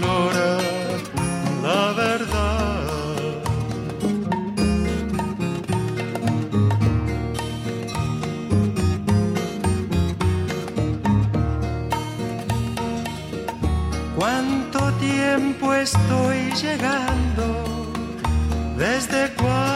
colora la verdad. ¿Cuánto tiempo estoy llegando? ¿Desde cuándo?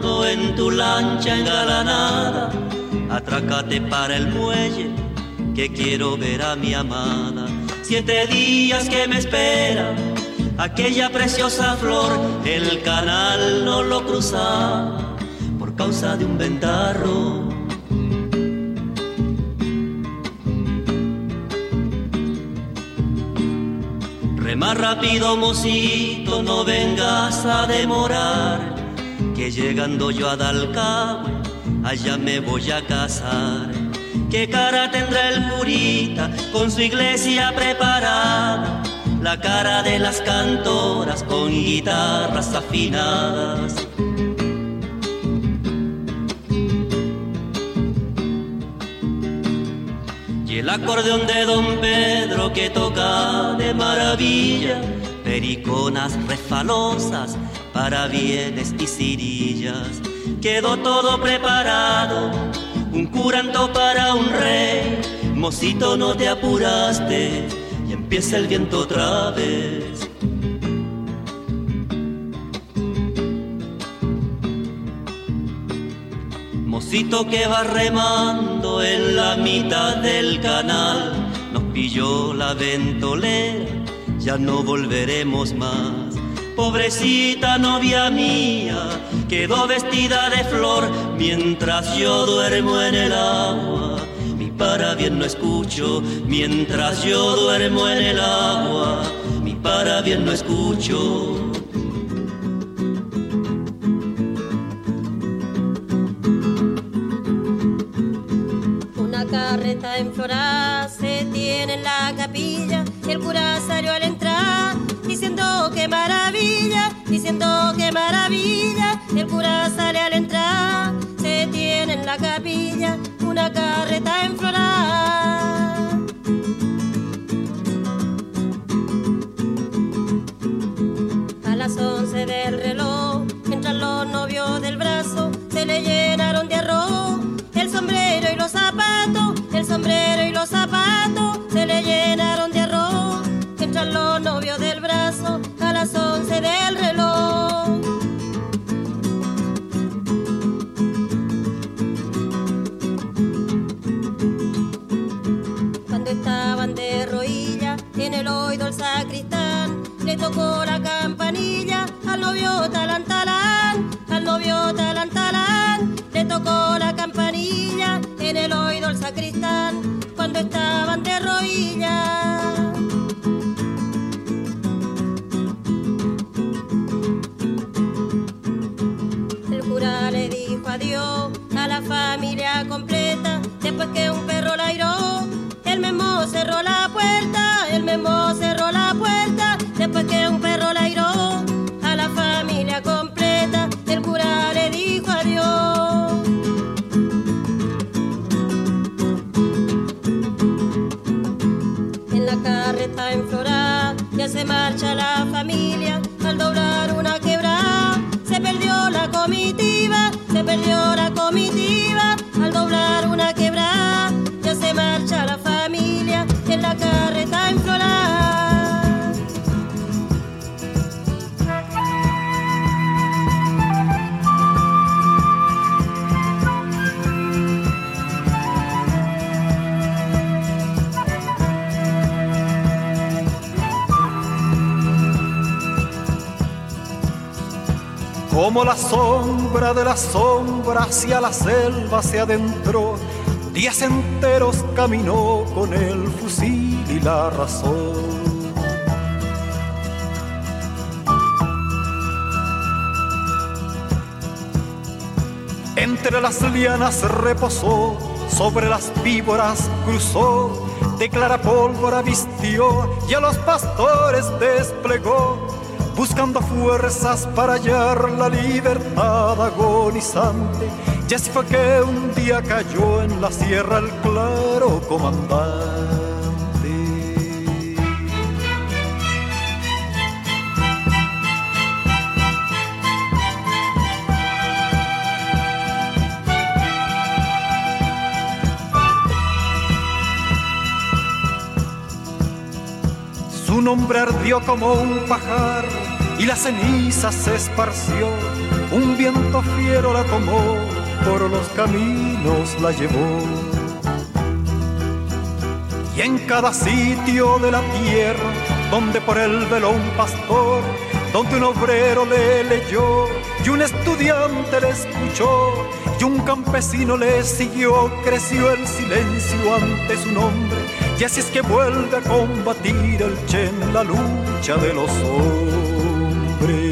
en tu lancha engalanada, atrácate para el muelle, que quiero ver a mi amada. Siete días que me espera, aquella preciosa flor, el canal no lo cruza por causa de un ventarro. Más rápido, mocito, no vengas a demorar, que llegando yo a Dalcahue, allá me voy a casar. ¿Qué cara tendrá el curita con su iglesia preparada? La cara de las cantoras con guitarras afinadas. el acordeón de don Pedro que toca de maravilla, periconas refalosas para bienes y cirillas. Quedó todo preparado, un curanto para un rey. Mocito, no te apuraste y empieza el viento otra vez. que va remando en la mitad del canal, nos pilló la ventolera, ya no volveremos más. Pobrecita novia mía, quedó vestida de flor mientras yo duermo en el agua. Mi para bien no escucho mientras yo duermo en el agua. Mi para bien no escucho. en flora se tiene en la capilla el cura salió al entrar que maravilla, diciendo que maravilla, el cura sale al entrar, se tiene en la capilla una carreta en flora. A las once del reloj, entran los novios del brazo, se le llenaron de arroz el sombrero y los zapatos el sombrero y los zapatos tocó la campana novio talán talán, al novio talán talán, le tocó la campanilla en el oído al sacristán cuando estaban de rodillas. Perdió Como la sombra de la sombra hacia la selva se adentró, días enteros caminó con el fusil y la razón. Entre las lianas reposó, sobre las víboras cruzó, de clara pólvora vistió y a los pastores desplegó buscando fuerzas para hallar la libertad agonizante. Y así fue que un día cayó en la sierra el claro comandante. Su nombre ardió como un pajar y la ceniza se esparció. Un viento fiero la tomó, por los caminos la llevó. Y en cada sitio de la tierra, donde por él veló un pastor, donde un obrero le leyó y un estudiante le escuchó y un campesino le siguió, creció el silencio ante su nombre. Y así es que vuelve a combatir el Che en la lucha de los hombres. preso.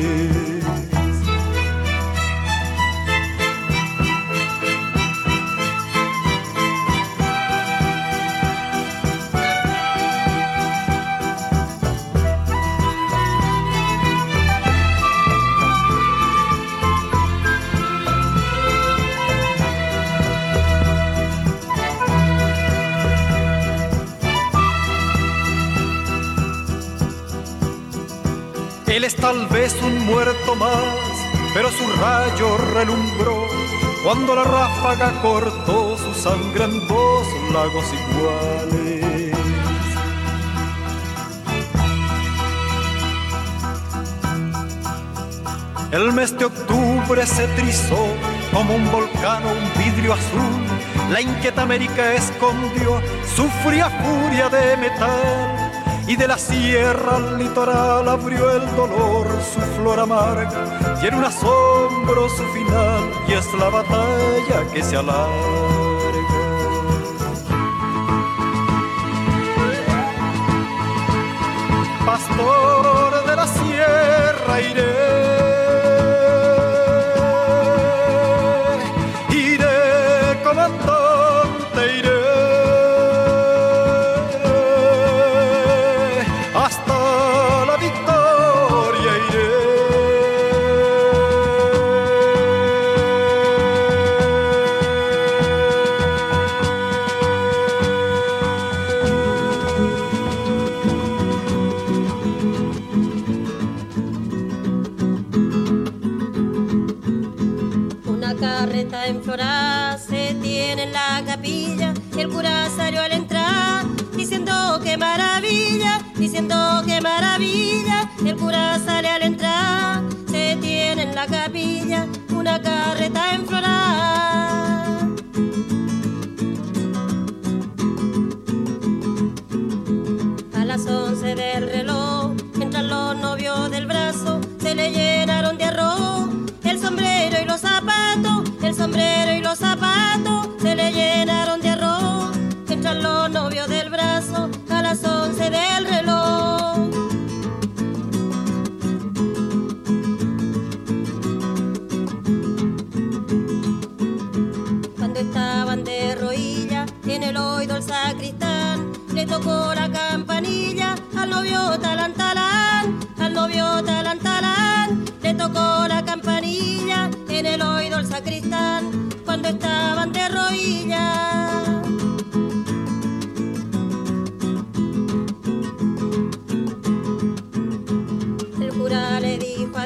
Tal vez un muerto más, pero su rayo relumbró cuando la ráfaga cortó su sangre en dos lagos iguales. El mes de octubre se trizó como un volcán o un vidrio azul. La inquieta América escondió su fría furia de metal y de la sierra al litoral abrió el dolor su flor amarga y en un asombro su final y es la batalla que se alarga. Pastor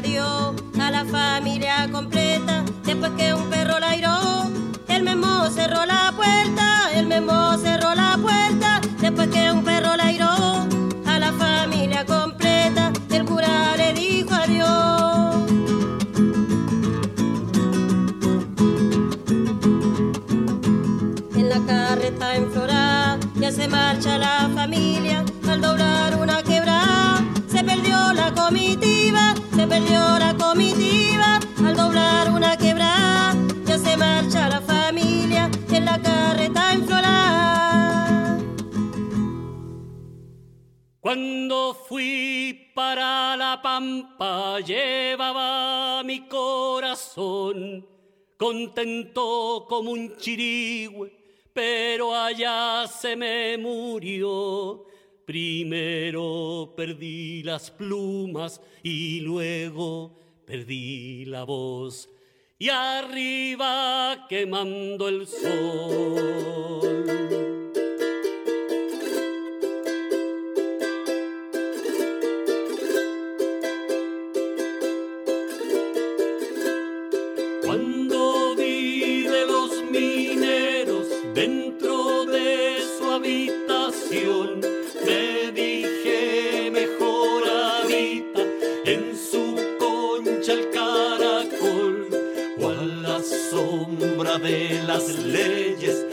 a la familia completa después que un perro la iró. El memo cerró la puerta, el memo cerró perdió la comitiva al doblar una quebrada. Ya se marcha la familia en la carreta enflorada. Cuando fui para la pampa llevaba mi corazón contento como un chirigüe, pero allá se me murió. Primero perdí las plumas y luego perdí la voz. Y arriba quemando el sol. De las leyes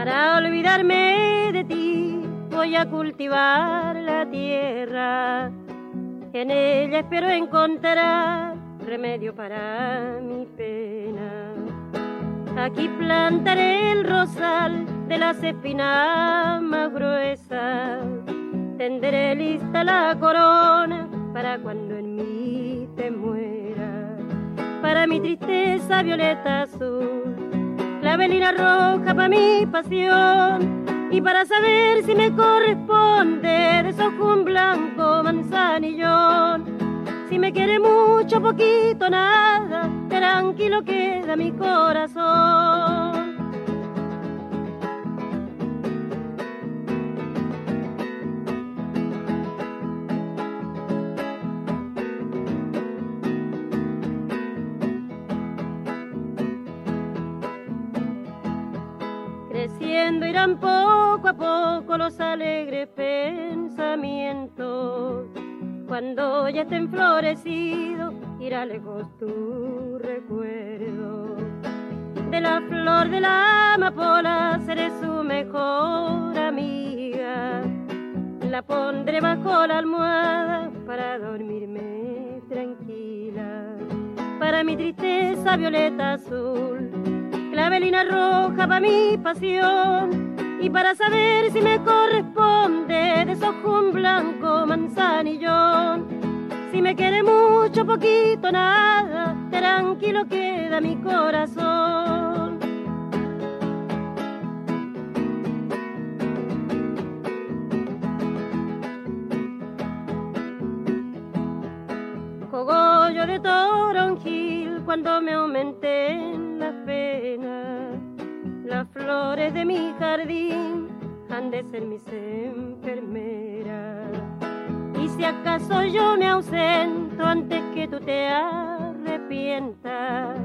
Para olvidarme de ti voy a cultivar la tierra. En ella espero encontrar remedio para mi pena. Aquí plantaré el rosal de las espinas más gruesas. Tendré lista la corona para cuando en mí te muera. Para mi tristeza violeta azul la velina roja para mi pasión. Y para saber si me corresponde, desojo un blanco manzanillón. Si me quiere mucho, poquito, nada, tranquilo queda mi corazón. Irán poco a poco los alegres pensamientos cuando ya esté florecido, irá lejos tu recuerdo. De la flor de la amapola seré su mejor amiga. La pondré bajo la almohada para dormirme tranquila. Para mi tristeza violeta azul, clavelina roja para mi pasión y para saber si me corresponde desojo un blanco manzanillón. Si me quiere mucho, poquito, nada, tranquilo queda mi corazón. Cogollo de toronjil cuando me aumenten las penas las flores de mi jardín de ser mis enfermeras. Y si acaso yo me ausento antes que tú te arrepientas,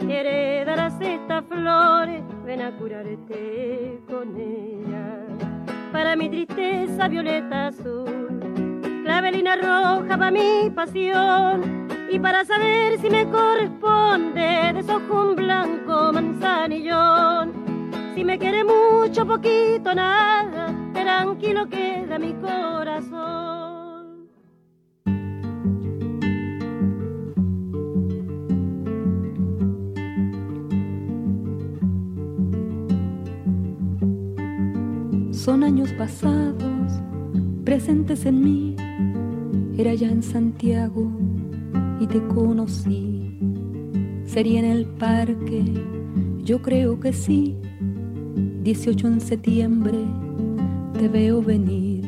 heredarás estas flores, ven a curarte con ellas. Para mi tristeza violeta azul, clavelina roja para mi pasión. Y para saber si me corresponde, desojo un blanco manzanillón. Si me quiere mucho, poquito, nada, tranquilo queda mi corazón. Son años pasados, presentes en mí, era ya en Santiago y te conocí. Sería en el parque, yo creo que sí. 18 en septiembre te veo venir.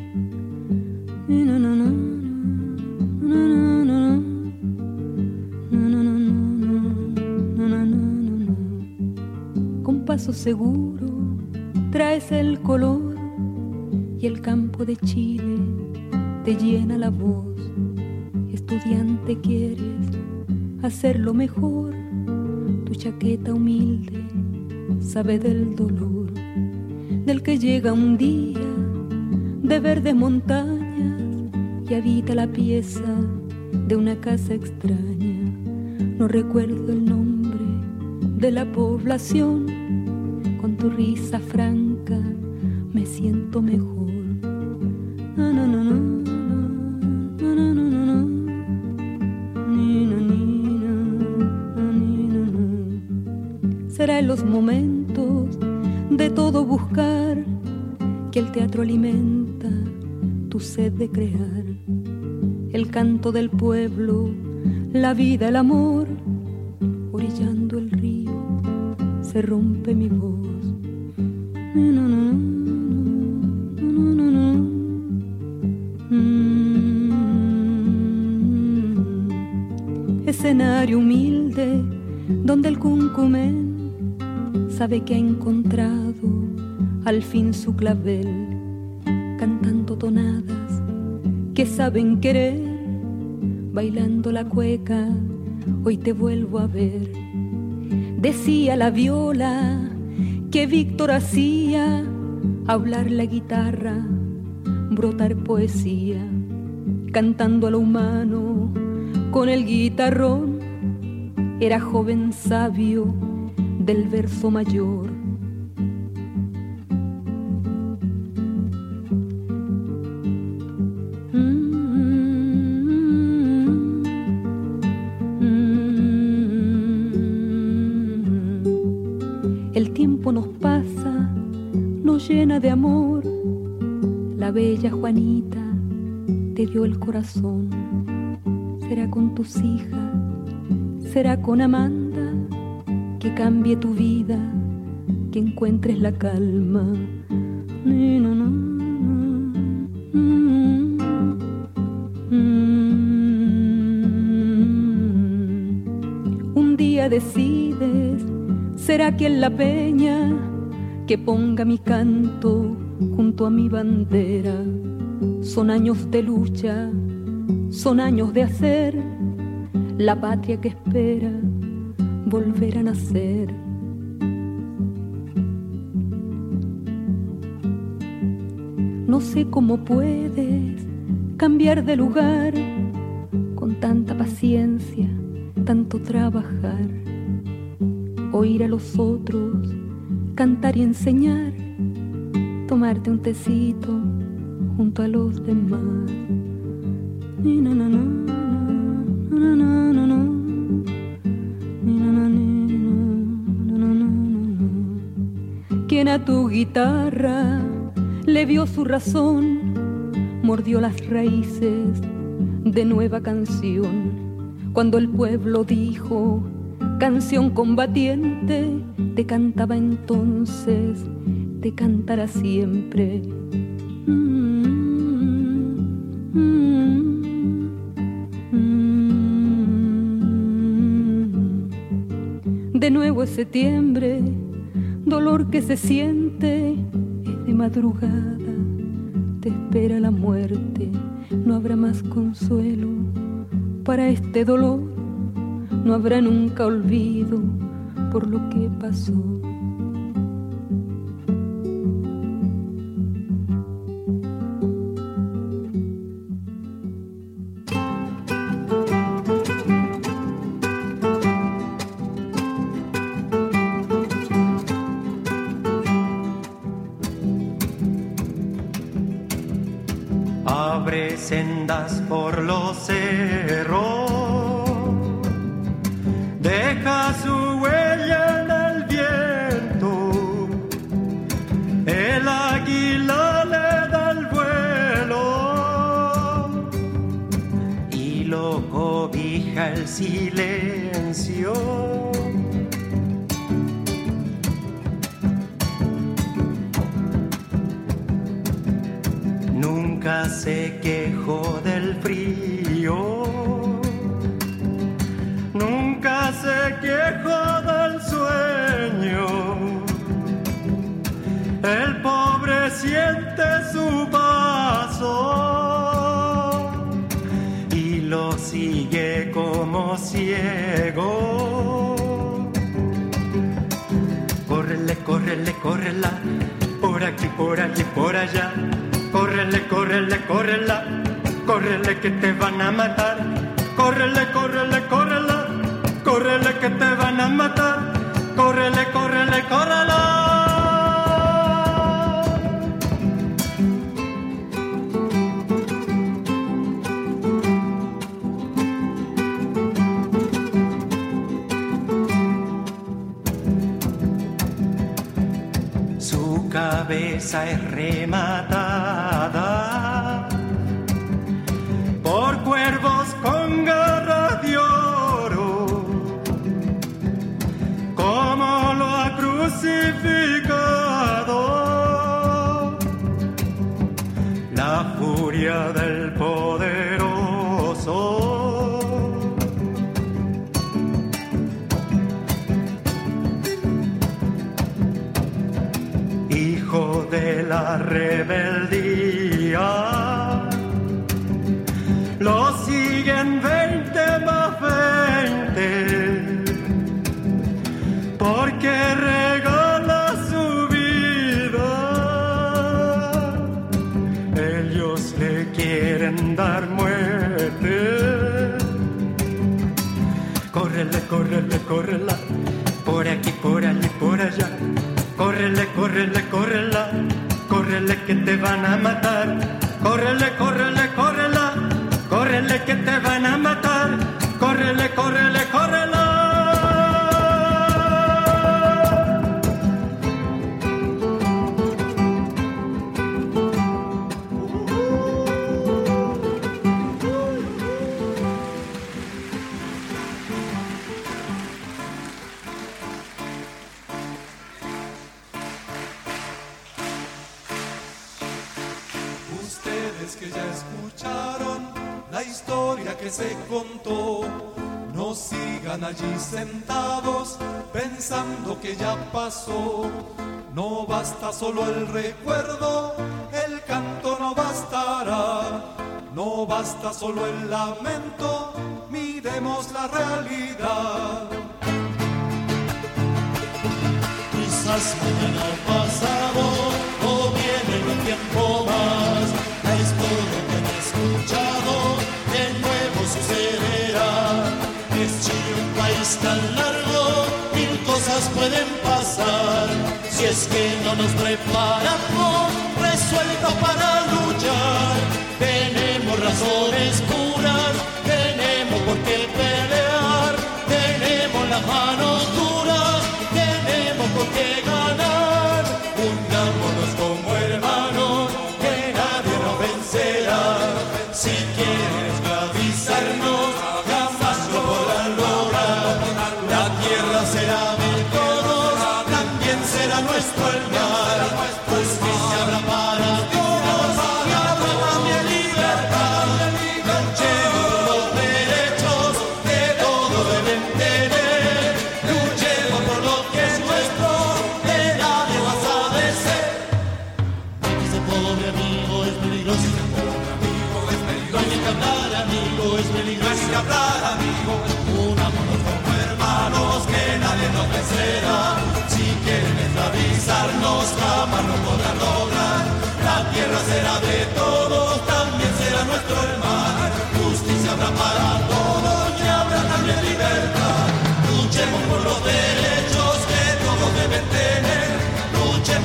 Con paso seguro traes el color y el campo de Chile te llena la voz estudiante quieres hacerlo mejor, tu chaqueta humilde sabe del dolor, del que llega un día de verdes montañas y habita la pieza de una casa extraña. No recuerdo el nombre de la población, con tu risa franca me siento mejor. Tu sed de crear. El canto del pueblo, la vida, el amor, orillando el río, se rompe mi voz. Escenario humilde donde el cuncumén sabe que ha encontrado al fin su clavel, saben querer, bailando la cueca, hoy te vuelvo a ver. Decía la viola que Víctor hacía hablar la guitarra, brotar poesía, cantando a lo humano con el guitarrón. Era joven sabio del verso mayor. Te dio el corazón. Será con tus hijas, será con Amanda, que cambie tu vida, que encuentres la calma. Un día decides, será que en la peña que ponga mi canto junto a mi bandera. Son años de lucha, son años de hacer la patria que espera volver a nacer. No sé cómo puedes cambiar de lugar con tanta paciencia, tanto trabajar, oír a los otros cantar y enseñar, tomarte un tecito junto a los demás. Quien a tu guitarra le vio su razón, mordió las raíces de nueva canción. Cuando el pueblo dijo, canción combatiente, te cantaba entonces, te cantará siempre. De nuevo es septiembre, dolor que se siente, es de madrugada, te espera la muerte, no habrá más consuelo para este dolor, no habrá nunca olvido por lo que pasó. El silencio. Nunca se quejó córrela, por aquí, por allí, por allá. Córrele, córrele, córrela, córrele que te van a matar. Córrele, córrele, córrela, córrele que te van a matar. Córrele, córrele, córrela. Cabeza es rematada la rebeldía. Lo siguen 20 más 20, porque regala su vida. Ellos le quieren dar muerte. Córrele, córrele, córrela, por aquí, por allí, por allá. Córrele, córrele, córrela, córrele que te van a matar. Córrele, córrele, córrela, córrele que te van a matar. Córrele, córrele, sentados pensando que ya pasó. No basta solo el recuerdo, el canto no bastará. No basta solo el lamento, miremos la realidad. Quizás mañana si es que no nos preparamos, resuelta para luchar. Tenemos razones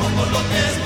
como lo que es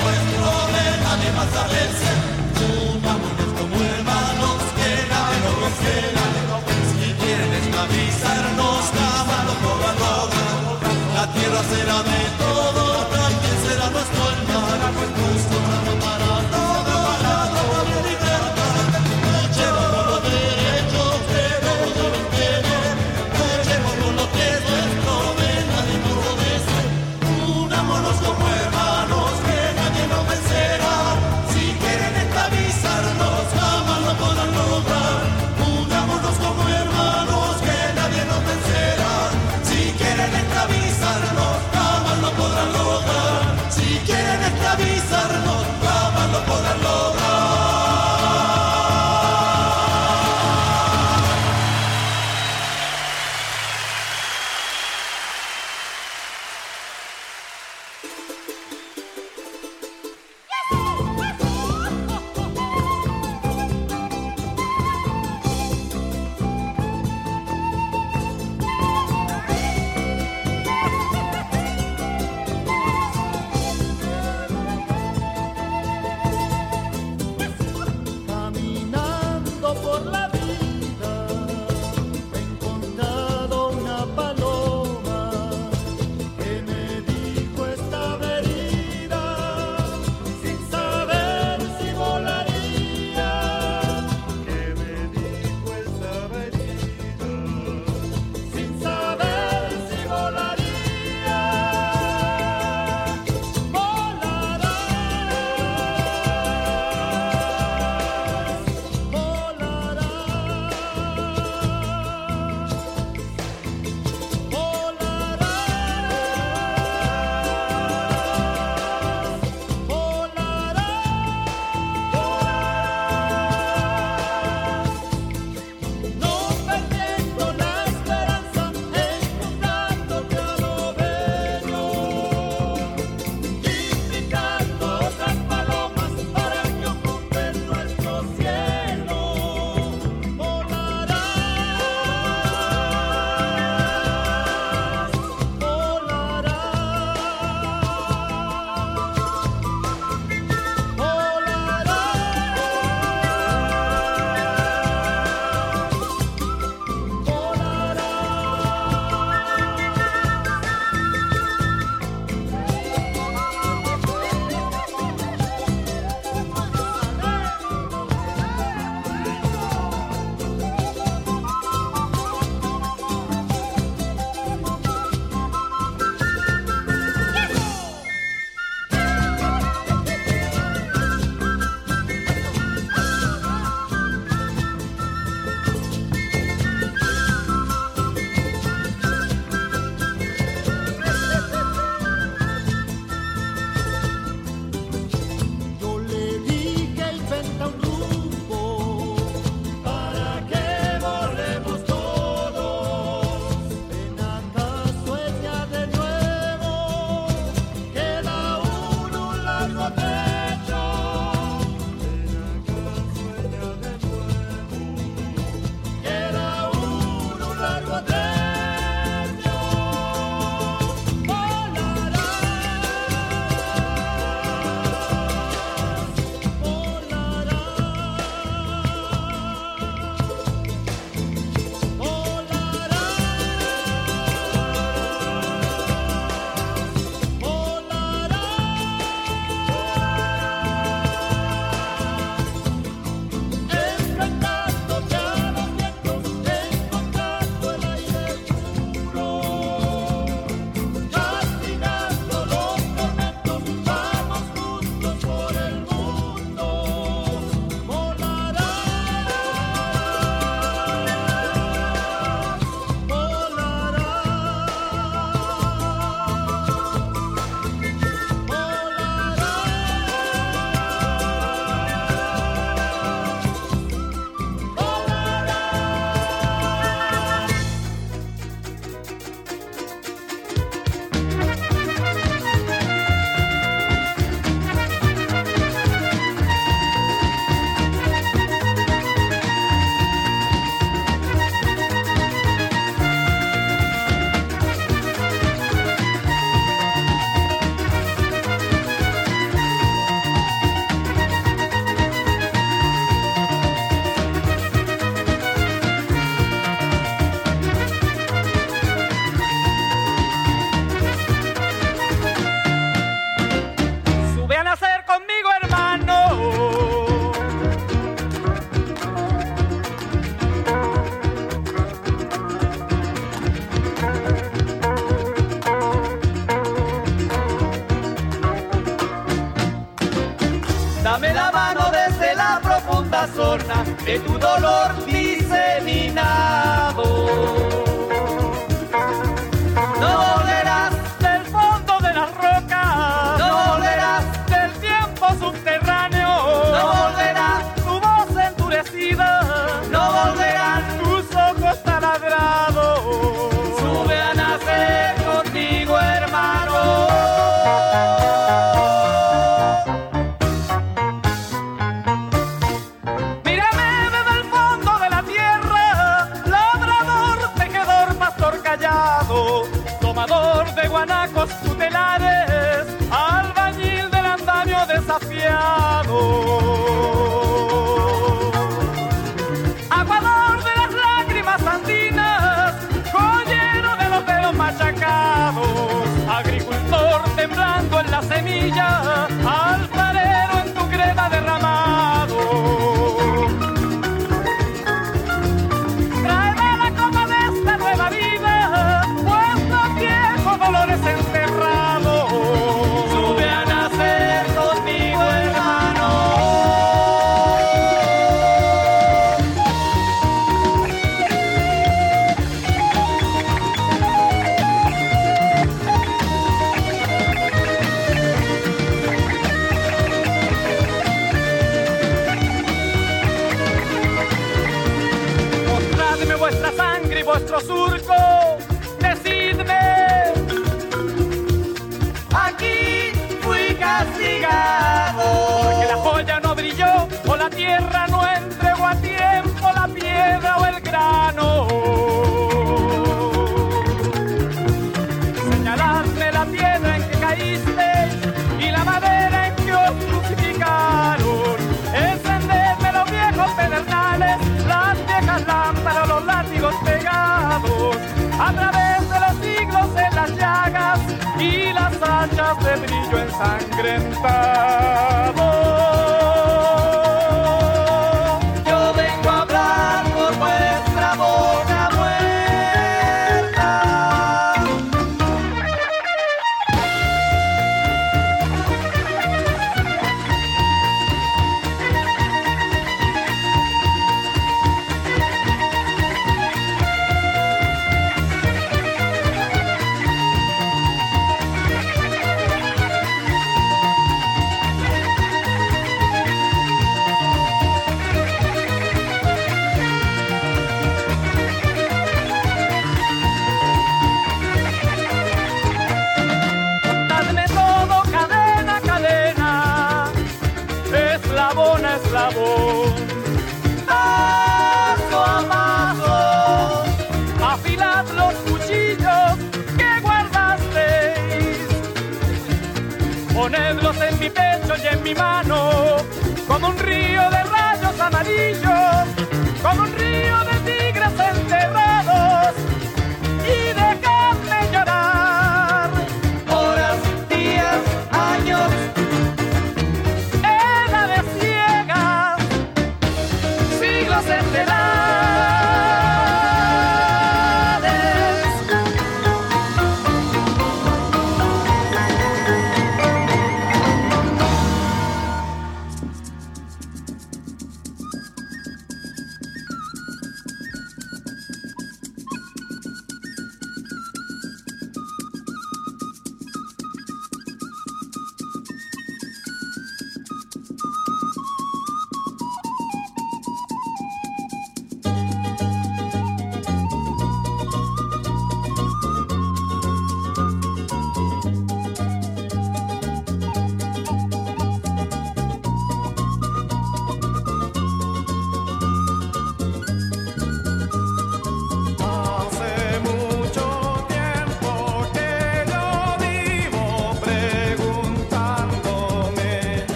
andamio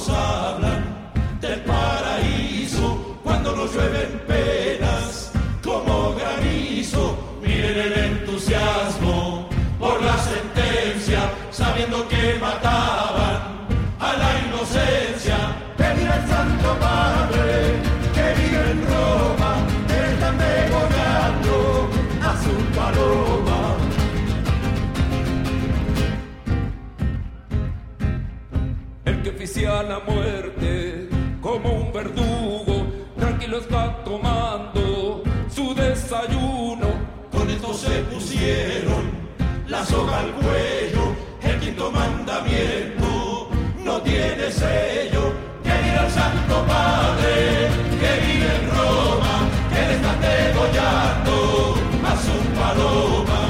nos habla. toma el cuello, el quinto mandamiento no tiene sello. Que vive el Santo Padre, que vive en Roma, que le está degollando a su paloma.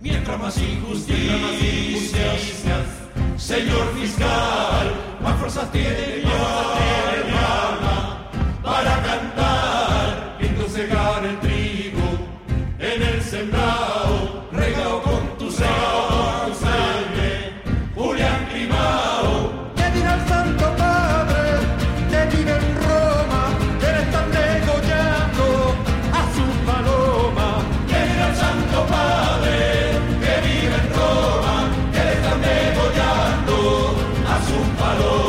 Mientras más injusticias, señor fiscal, más fuerzas tiene. Más fuerzas Búfalo.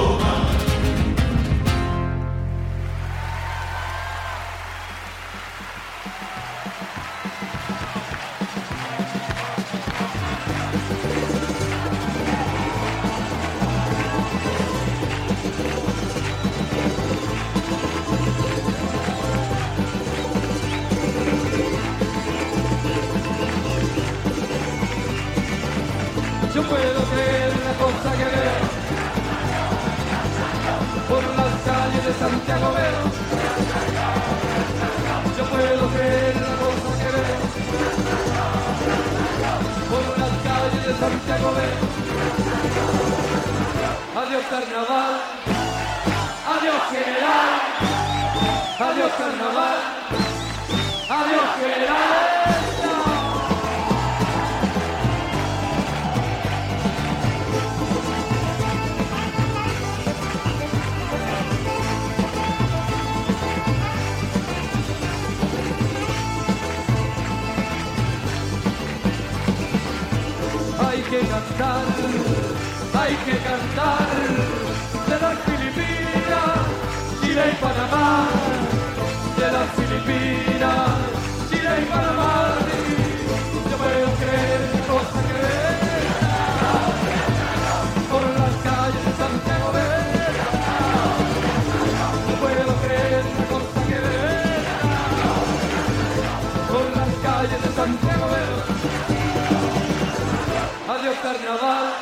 carnaval,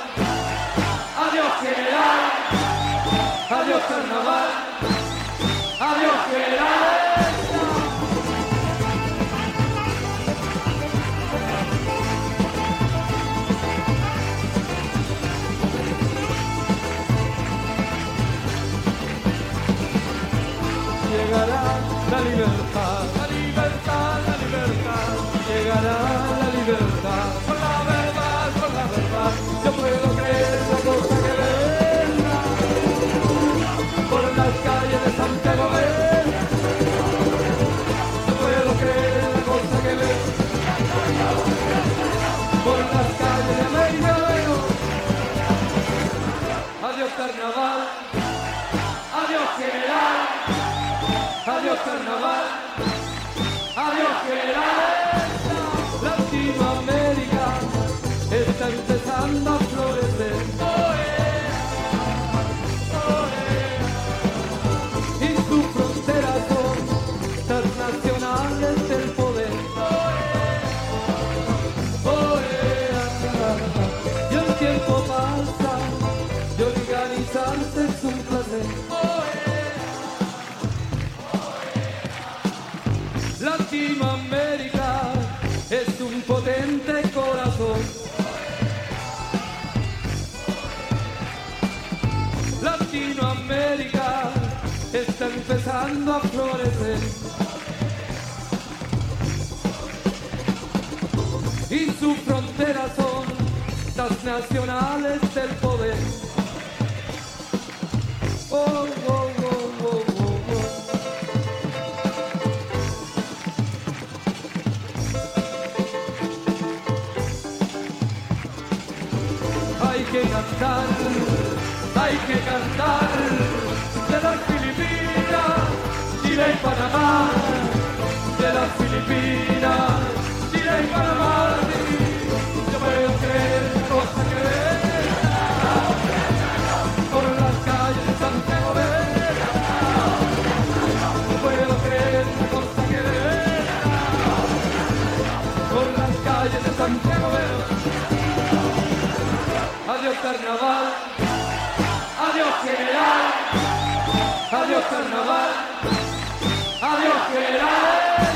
adiós general, adiós carnaval, adiós general. Llegará la libertad. Adiós carnaval, adiós Geralda, la última América está empezando a empezando a florecer. Y sus fronteras son las nacionales del poder. Oh, oh, oh, hay que cantar, hay que cantar. Chile y Panamá, de las Filipinas, Chile y Panamá, yo puedo creer cosa que vea, por las calles de Santiago vea, yo puedo creer cosa que vea, por las calles de Santiago adiós carnaval, adiós general, adiós carnaval adiós.